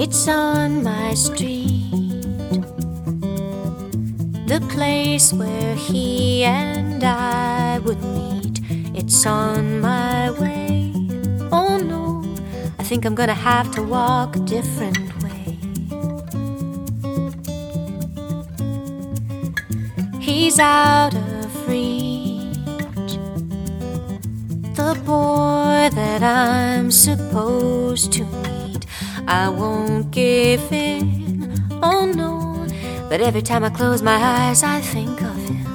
It's on my street, the place where he and I would meet. It's on my way. Oh no, I think I'm gonna have to walk a different way. He's out of reach, the boy that I'm supposed to meet. I won't give in, oh no. But every time I close my eyes, I think of him.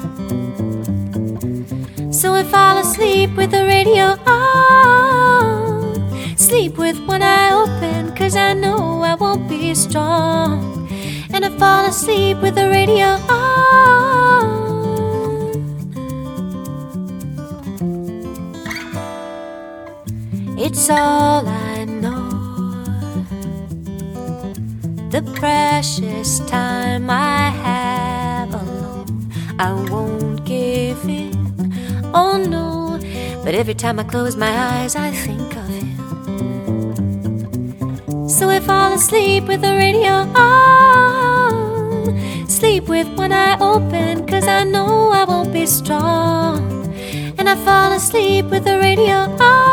So I fall asleep with the radio on. Sleep with one eye open, cause I know I won't be strong. And I fall asleep with the radio on. It's all I know the precious time I have alone. I won't give in, oh no. But every time I close my eyes, I think of him. So I fall asleep with the radio on. Sleep with one eye open, cause I know I won't be strong. And I fall asleep with the radio on.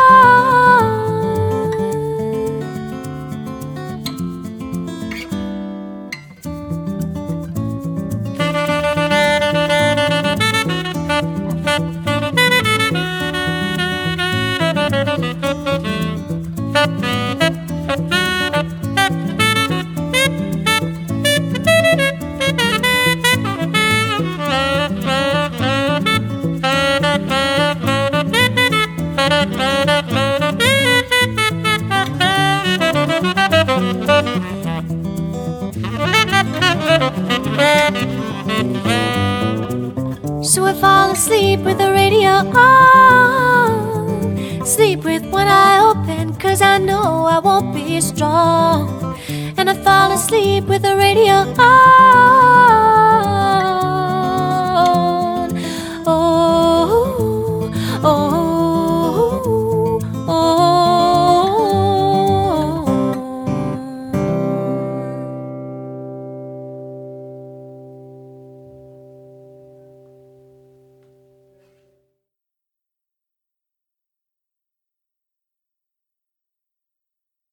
So I fall asleep with the radio on. Sleep with one eye open, cause I know I won't be strong. And I fall asleep with the radio on.